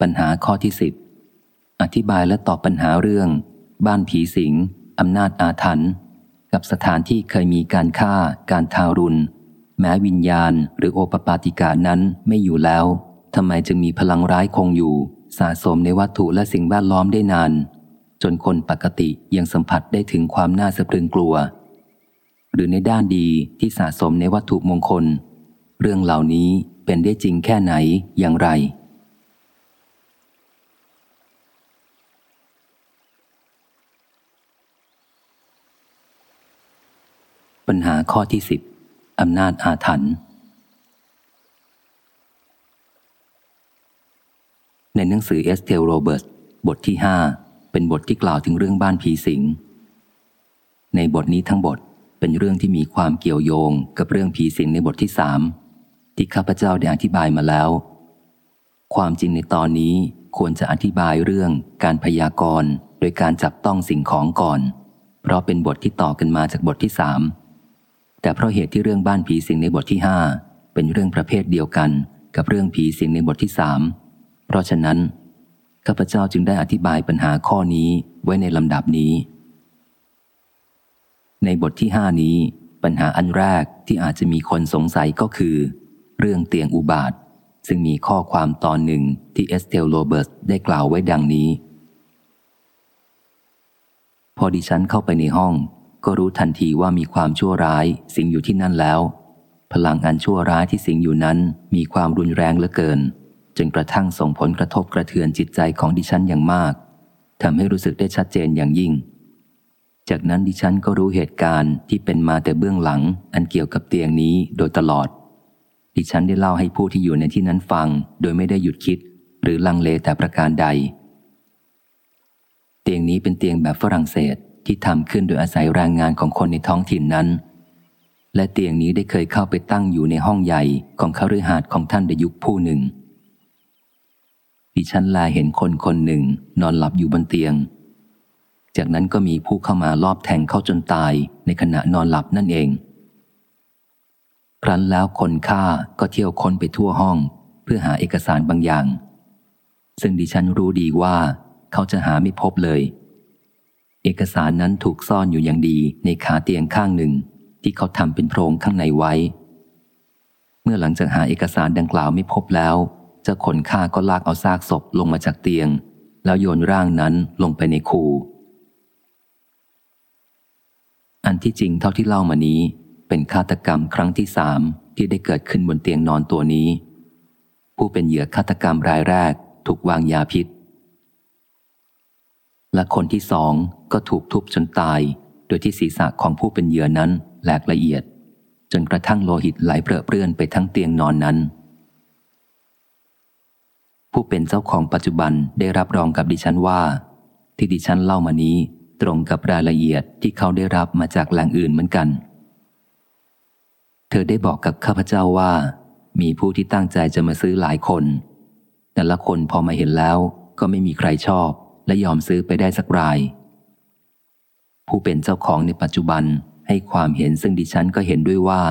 ปัญหาข้อที่สิบอธิบายและตอบปัญหาเรื่อง บ้านผีสิงอำนาจอาถรรพ์กับสถานที่เคยมีการฆ่า การทารุณ แม้วิญญาณหรือโอปปาติกานั้นไม่อยู่แล้วทำไมจึงมีพลังร้ายคงอยู่ สะสมในวัตถุและสิ่งแวดล้อมได้นาน จนคนปกติยังสัมผัสได้ถึงความน่าสะพรึงกลัว หรือในด้านดีที่สะสมในวัตถุมงคล เรื่องเหล่านี้เป็นได้จริงแค่ไหนอย่างไร ปัญหาข้อที่สิบอำนาจอาถรรพ์ในหนังสือเอสเทลโรเบิร์ตบทที่ห้าเป็นบทที่กล่าวถึงเรื่องบ้านผีสิง ในบทนี้ทั้งบทเป็นเรื่องที่มีความเกี่ยวโยงกับเรื่องผีสิงในบทที่สามที่ข้าพเจ้าได้อธิบายมาแล้ว ความจริงในตอนนี้ควรจะอธิบายเรื่องการพยากรณ์ โดยการจับต้องสิ่งของก่อน เพราะเป็นบทที่ต่อกันมาจากบทที่สาม แต่เพราะเหตุที่เรื่องบ้านผีสิงในบทที่ห้าเป็นเรื่องประเภทเดียวกันกับเรื่องผีสิงในบทที่สามเพราะฉะนั้นข้าพเจ้าจึงได้อธิบายปัญหาข้อนี้ไว้ในลำดับนี้ ในบทที่ห้านี้ ปัญหาอันแรกที่อาจจะมีคนสงสัยก็คือ เรื่องเตียงอุบาทว์ ซึ่งมีข้อความตอนหนึ่งที่เอสเทลโรเบิร์ตได้กล่าวไว้ดังนี้ พอดิฉันเข้าไปในห้อง ก็รู้ทันทีว่ามีความชั่วร้ายสิงอยู่ที่นั่นแล้ว พลังอันชั่วร้ายที่สิงอยู่นั้นมีความรุนแรงเหลือเกินจนกระทั่งส่งผลกระทบกระเทือนจิตใจของดิฉันอย่างมากทำให้รู้สึกได้ชัดเจนอย่างยิ่ง จากนั้นดิฉันก็รู้เหตุการณ์ที่เป็นมาแต่เบื้องหลัง อันเกี่ยวกับเตียงนี้โดยตลอด ดิฉันได้เล่าให้ผู้ที่อยู่ในที่นั้นฟัง โดยไม่ได้หยุดคิด หรือลังเลแต่ประการใด เตียงนี้เป็นเตียงแบบฝรั่งเศส ที่ทำขึ้นโดยอาศัยแรงงานของคนในท้องถิ่นนั้น และเตียงนี้ได้เคยเข้าไปตั้งอยู่ในห้องใหญ่ของคฤหาสน์ของท่านในยุคผู้หนึ่ง ดิฉันลาเห็นคนคนหนึ่งนอนหลับอยู่บนเตียง จากนั้นก็มีผู้เข้ามาลอบแทงเข้าจนตายในขณะนอนหลับนั่นเอง ครั้นแล้วคนฆ่าก็เที่ยวค้นไปทั่วห้อง เพื่อหาเอกสารบางอย่าง ซึ่งดิฉันรู้ดีว่าเขาจะหาไม่พบเลย เอกสารนั้นถูกซ่อนอยู่อย่างดีในขาเตียงข้างหนึ่ง ที่เขาทำเป็นโพรงข้างในไว้ เมื่อหลังจากหาเอกสารดังกล่าวไม่พบแล้วจ้าคนฆ่าก็ลากเอาซากศพลงมาจากเตียง แล้วโยนร่างนั้นลงไปในคูอันที่จริงเท่าที่เล่ามานี้ เป็นฆาตกรรมครั้งที่สามที่ได้เกิดขึ้นบนเตียงนอนตัวนี้ ผู้เป็นเหยื่อฆาตกรรมรายแรก ถูกวางยาพิษ และคนที่สองก็ถูกทุบจนตาย โดยที่ศีรษะของผู้เป็นเหยื่อนั้นแหลกละเอียด จนกระทั่งโลหิตไหลเปรอะเปื้อนไปทั้งเตียงนอนนั้น ผู้เป็นเจ้าของปัจจุบันได้รับรองกับดิฉันว่า ที่ดิฉันเล่ามานี้ตรงกับรายละเอียดที่เขาได้รับมาจากแหล่งอื่นเหมือนกัน เธอได้บอกกับข้าพเจ้าว่า มีผู้ที่ตั้งใจจะมาซื้อหลายคน แต่ละคนพอมาเห็นแล้วก็ไม่มีใครชอบ และยอมซื้อไปได้สักราย ผู้เป็นเจ้าของในปัจจุบันให้ความเห็นซึ่งดิฉันก็เห็นด้วยว่า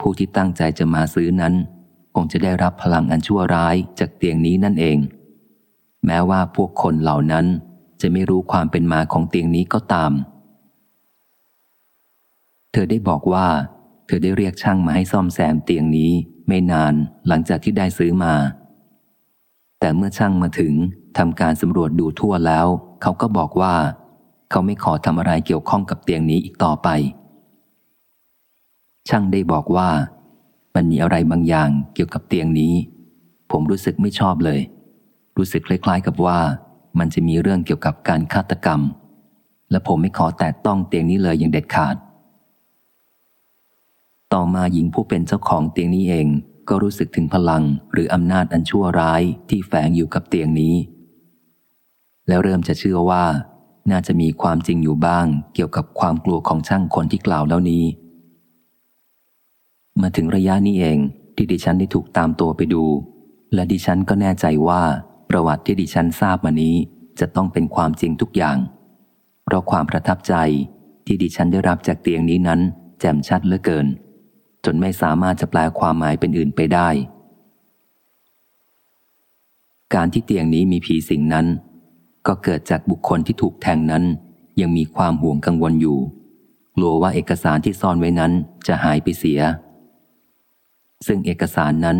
ผู้ที่ตั้งใจจะมาซื้อนั้น คงจะได้รับพลังอันชั่วร้ายจากเตียงนี้นั่นเอง แม้ว่าพวกคนเหล่านั้นจะไม่รู้ความเป็นมาของเตียงนี้ก็ตาม เธอได้บอกว่า เธอได้เรียกช่างมาให้ซ่อมแซมเตียงนี้ไม่นานหลังจากที่ได้ซื้อมา แต่เมื่อช่างมาถึง ทำการสำรวจดูทั่วแล้ว เขาก็บอกว่า เขาไม่ขอทำอะไรเกี่ยวข้องกับเตียงนี้อีกต่อไป ช่างได้บอกว่า มันมีอะไรบางอย่างเกี่ยวกับเตียงนี้ ผมรู้สึกไม่ชอบเลย รู้สึกคล้ายๆกับว่ามันจะมีเรื่องเกี่ยวกับการฆาตกรรม และผมไม่ขอแตะต้องเตียงนี้เลยอย่างเด็ดขาด ต่อมาหญิงผู้เป็นเจ้าของเตียงนี้เองก็รู้สึกถึงพลังหรืออำนาจอันชั่วร้ายที่แฝงอยู่กับเตียงนี้ แล้วเริ่มจะเชื่อว่า น่าจะมีความจริงอยู่บ้างเกี่ยวกับความกลัวของช่างคนที่กล่าวแล้วนี้ มาถึงระยะนี้เองที่ดิฉันได้ถูกตามตัวไปดู และดิฉันก็แน่ใจว่า ประวัติที่ดิฉันทราบมานี้จะต้องเป็นความจริงทุกอย่าง เพราะความประทับใจที่ดิฉันได้รับจากเตียงนี้นั้น แจ่มชัดเหลือเกิน จนไม่สามารถจะแปลความหมายเป็นอื่นไปได้ การที่เตียงนี้มีผีสิงนั้น ก็เกิดจากบุคคลที่ถูกแทงนั้น ยังมีความห่วงกังวลอยู่ กลัวว่าเอกสารที่ซ่อนไว้นั้นจะหายไปเสีย ซึ่งเอกสารนั้น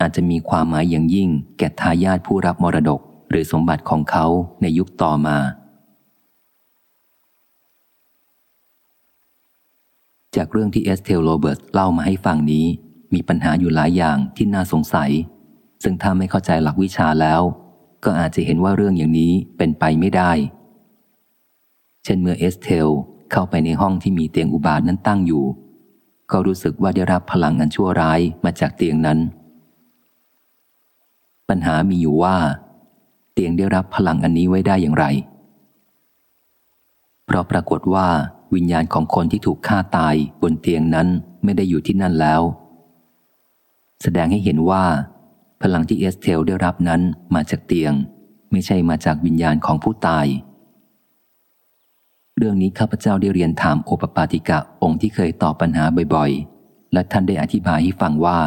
อาจจะมีความหมายอย่างยิ่งแก่ทายาทผู้รับมรดกหรือสมบัติของเขาในยุคต่อมา จากเรื่องที่เอสเทลโรเบิร์ตเล่ามาให้ฟังนี้ มีปัญหาอยู่หลายอย่างที่น่าสงสัย ซึ่งถ้าไม่เข้าใจหลักวิชาแล้ว ก็อาจจะเห็นว่าเรื่องอย่างนี้เป็นไปไม่ได้ เช่นเมื่อเอสเทลเข้าไปในห้องที่มีเตียงอุบาทว์นั้นตั้งอยู่ ก็รู้สึกว่าได้รับพลังอันชั่วร้ายมาจากเตียงนั้น ปัญหามีอยู่ว่า เตียงได้รับพลังอันนี้ไว้ได้อย่างไร เพราะปรากฏว่าวิญญาณของคนที่ถูกฆ่าตายบนเตียงนั้นไม่ได้อยู่ที่นั่นแล้ว แสดงให้เห็นว่า พลังที่เอสเทลได้รับนั้นมาจากเตียง ไม่ใช่มาจากวิญญาณของผู้ตาย เรื่องนี้ข้าพเจ้าได้เรียนถามโอปปาติกะองค์ที่เคยตอบปัญหาบ่อยๆ และท่านได้อธิบายให้ฟังว่า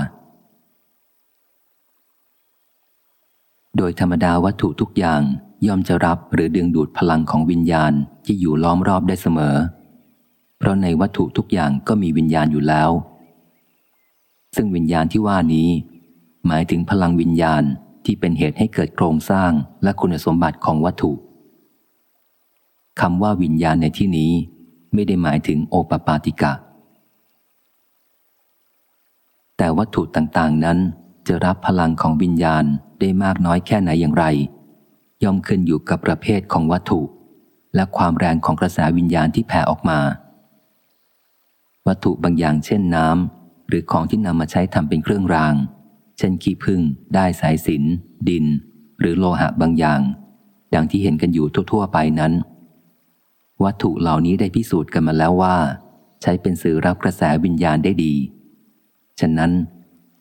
โดยธรรมดาวัตถุทุกอย่างย่อมจะรับหรือดึงดูดพลังของวิญญาณที่อยู่ล้อมรอบได้เสมอ เพราะในวัตถุทุกอย่างก็มีวิญญาณอยู่แล้ว ซึ่งวิญญาณที่ว่านี้ หมายถึงพลังวิญญาณที่เป็นเหตุให้เกิดโครงสร้างและคุณสมบัติของวัตถุคำว่าวิญญาณในที่นี้ไม่ได้หมายถึงโอปปาติกะ แต่วัตถุต่างๆนั้นจะรับพลังของวิญญาณได้มากน้อยแค่ไหนอย่างไร ย่อมขึ้นอยู่กับประเภทของวัตถุ และความแรงของกระแสวิญญาณที่แผ่ออกมา วัตถุบางอย่างเช่นน้ำหรือของที่นำมาใช้ทำเป็นเครื่องราง เช่นขี้ผึ้งได้สายสินดิน หรือโลหะบางอย่าง ดังที่เห็นกันอยู่ทั่ว ๆ ไปนั้น วัตถุเหล่านี้ได้พิสูจน์กันมาแล้วว่า ใช้เป็นสื่อรับกระแสวิญญาณได้ดี ฉะนั้น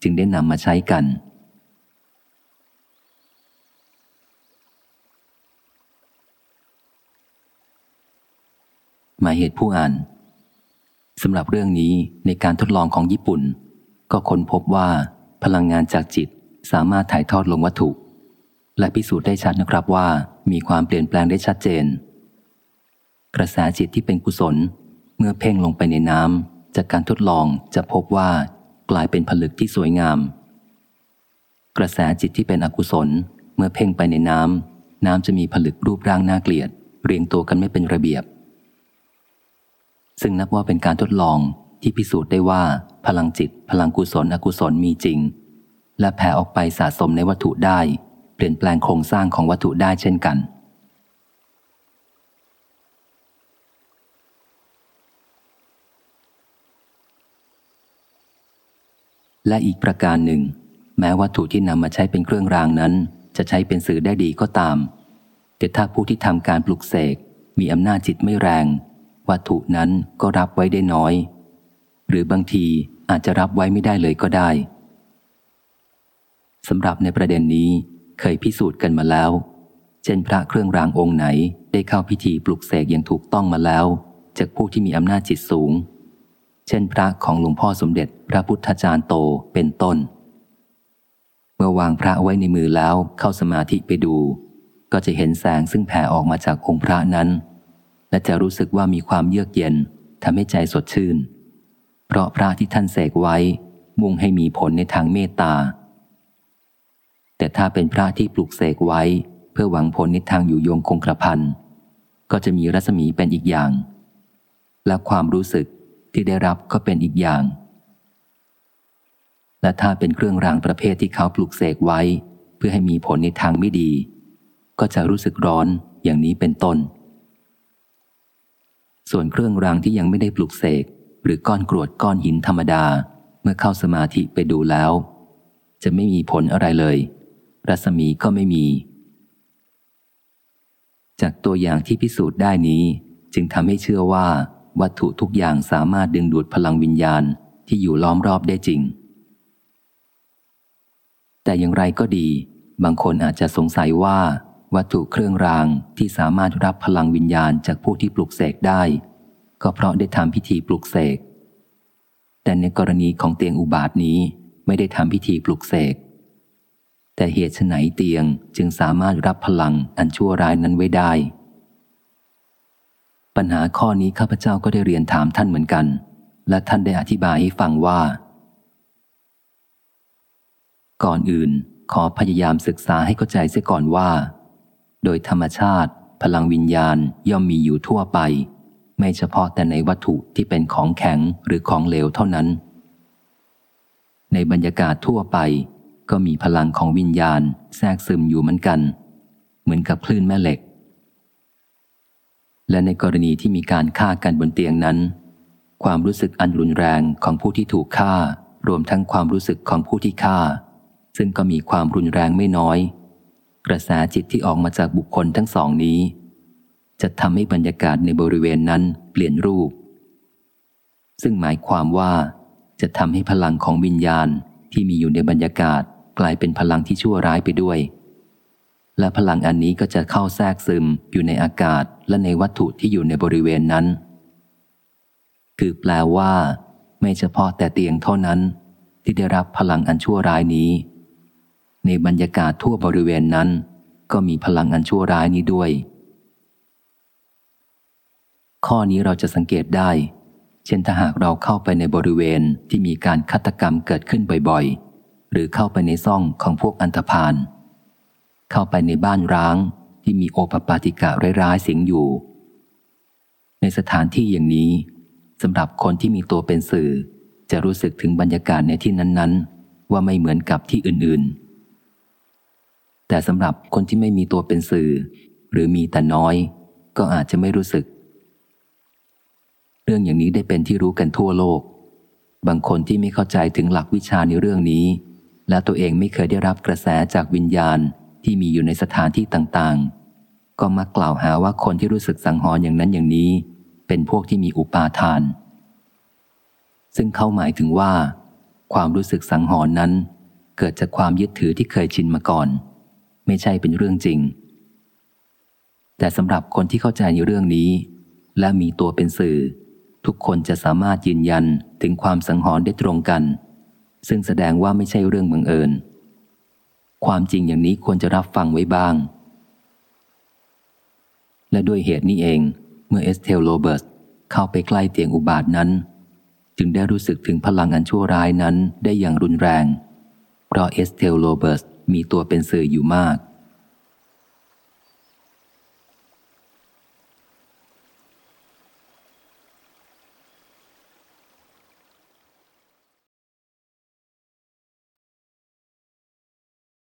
จึงได้นำมาใช้กันหมายเหตุผู้อ่านสำหรับเรื่องนี้ในการทดลองของญี่ปุ่น ก็ค้นพบว่า พลังงานจากจิตสามารถถ่ายทอดลงวัตถุ และพิสูจน์ได้ชัดนะครับว่ามีความเปลี่ยนแปลงได้ชัดเจน กระแสจิตที่เป็นกุศล เมื่อเพ่งลงไปในน้ำจากการทดลองจะพบว่ากลายเป็นผลึกที่สวยงาม กระแสจิตที่เป็นอกุศล เมื่อเพ่งไปในน้ำน้ำจะมีผลึกรูปร่างน่าเกลียด เรียงตัวกันไม่เป็นระเบียบ ซึ่งนับว่าเป็นการทดลอง ที่พิสูจน์ได้ว่าพลังจิต พลังกุศลอกุศลมีจริง และแผ่ออกไปสะสมในวัตถุได้ เปลี่ยนแปลงโครงสร้างของวัตถุได้เช่นกัน และอีกประการหนึ่ง แม้วัตถุที่นำมาใช้เป็นเครื่องรางนั้น จะใช้เป็นสื่อได้ดีก็ตาม แต่ถ้าผู้ที่ทำการปลุกเสกมีอำนาจจิตไม่แรง วัตถุนั้นก็รับไว้ได้น้อย หรือบางทีอาจจะรับไว้ไม่ได้เลยก็ได้สำหรับในประเด็นนี้เคยพิสูจน์กันมาแล้ว เช่นพระเครื่องรางองค์ไหนได้เข้าพิธีปลุกเสกอย่างถูกต้องมาแล้ว จากผู้ที่มีอำนาจจิตสูง เช่นพระของหลวงพ่อสมเด็จพระพุทธจารย์โตเป็นต้น เมื่อวางพระไว้ในมือแล้วเข้าสมาธิไปดู ก็จะเห็นแสงซึ่งแผ่ออกมาจากองค์พระนั้น และจะรู้สึกว่ามีความเยือกเย็นทำให้ใจสดชื่น เพราะพระที่ท่านเสกไว้ มุ่งให้มีผลในทางเมตตา แต่ถ้าเป็นพระที่ปลูกเสกไว้ เพื่อหวังผลในทางอยู่ยงคงกระพันก็จะมีรัศมีเป็นอีกอย่าง และความรู้สึกที่ได้รับก็เป็นอีกอย่าง และถ้าเป็นเครื่องรางประเภทที่เขาปลูกเสกไว้ เพื่อให้มีผลในทางไม่ดี ก็จะรู้สึกร้อนอย่างนี้เป็นต้น ส่วนเครื่องรางที่ยังไม่ได้ปลูกเสก หรือก้อนกรวดก้อนหินธรรมดา เมื่อเข้าสมาธิไปดูแล้ว จะไม่มีผลอะไรเลย รัศมีก็ไม่มี จากตัวอย่างที่พิสูจน์ได้นี้ จึงทำให้เชื่อว่า วัตถุทุกอย่างสามารถดึงดูดพลังวิญญาณที่อยู่ล้อมรอบได้จริง แต่อย่างไรก็ดี บางคนอาจจะสงสัยว่า วัตถุเครื่องรางที่สามารถรับพลังวิญญาณจากผู้ที่ปลุกเสกได้ ก็เพราะได้ทำพิธีปลุกเสก แต่ในกรณีของเตียงอุบาทนี้ไม่ได้ทำพิธีปลุกเสก แต่เหตุไหนเตียงจึงสามารถรับพลังอันชั่วร้ายนั้นไว้ได้ ปัญหาข้อนี้ข้าพเจ้าก็ได้เรียนถามท่านเหมือนกัน และท่านได้อธิบายให้ฟังว่า ก่อนอื่นขอพยายามศึกษาให้เข้าใจเสียก่อนว่า โดยธรรมชาติ พลังวิญญาณย่อมมีอยู่ทั่วไป ไม่เฉพาะแต่ในวัตถุที่เป็นของแข็งหรือของเหลวเท่านั้น ในบรรยากาศทั่วไป ก็มีพลังของวิญญาณแทรกซึมอยู่เหมือนกัน เหมือนกับคลื่นแม่เหล็ก และในกรณีที่มีการฆ่ากันบนเตียงนั้น ความรู้สึกอันรุนแรงของผู้ที่ถูกฆ่า รวมทั้งความรู้สึกของผู้ที่ฆ่า ซึ่งก็มีความรุนแรงไม่น้อย กระแสจิตที่ออกมาจากบุคคลทั้งสองนี้ จะทำให้บรรยากาศในบริเวณนั้นเปลี่ยนรูป ซึ่งหมายความว่าจะทำให้พลังของวิญญาณที่มีอยู่ในบรรยากาศกลายเป็นพลังที่ชั่วร้ายไปด้วย และพลังอันนี้ก็จะเข้าแทรกซึมอยู่ในอากาศและในวัตถุที่อยู่ในบริเวณนั้น คือแปลว่า ไม่เฉพาะแต่เตียงเท่านั้น ที่ได้รับพลังอันชั่วร้ายนี้ ในบรรยากาศทั่วบริเวณนั้น ก็มีพลังอันชั่วร้ายนี้ด้วย ข้อนี้เราจะสังเกตได้ เช่นถ้าหากเราเข้าไปในบริเวณที่มีการฆาตกรรมเกิดขึ้นบ่อยๆ หรือเข้าไปในซ่องของพวกอันธพาล เข้าไปในบ้านร้างที่มีโอปปาติกะร้ายๆสิงอยู่ ในสถานที่อย่างนี้สำหรับคนที่มีตัวเป็นสื่อ จะรู้สึกถึงบรรยากาศในที่นั้นๆ ว่าไม่เหมือนกับที่อื่นๆ แต่สำหรับคนที่ไม่มีตัวเป็นสื่อ หรือมีแต่น้อย ก็อาจจะไม่รู้สึก รื่องอย่างนี้ได้เป็นที่รู้กันทั่วโลก บางคนที่ไม่เข้าใจถึงหลักวิชาในเรื่องนี้ และตัวเองไม่เคยได้รับกระแสจากวิญญาณที่มีอยู่ในสถานที่ต่างๆ ก็มักกล่าวหาว่าคนที่รู้สึกสังหรณ์อย่างนั้นอย่างนี้ เป็นพวกที่มีอุปาทาน ซึ่งเขาหมายถึงว่า ความรู้สึกสังหรณ์นั้น เกิดจากความยึดถือที่เคยชินมาก่อน ไม่ใช่เป็นเรื่องจริง แต่สำหรับคนที่เข้าใจในเรื่องนี้ และมีตัวเป็นสื่อ ทุกคนจะสามารถยืนยันถึงความสังหรณ์ได้ตรงกัน ซึ่งแสดงว่าไม่ใช่เรื่องบังเอิญ ความจริงอย่างนี้ควรจะรับฟังไว้บ้าง และด้วยเหตุนี้เอง เมื่อเอสเทลโรเบิร์ตเข้าไปใกล้เตียงอุบาทว์นั้น จึงได้รู้สึกถึงพลังอันชั่วร้ายนั้นได้อย่างรุนแรง เพราะเอสเทลโรเบิร์ตมีตัวเป็นสื่ออยู่มาก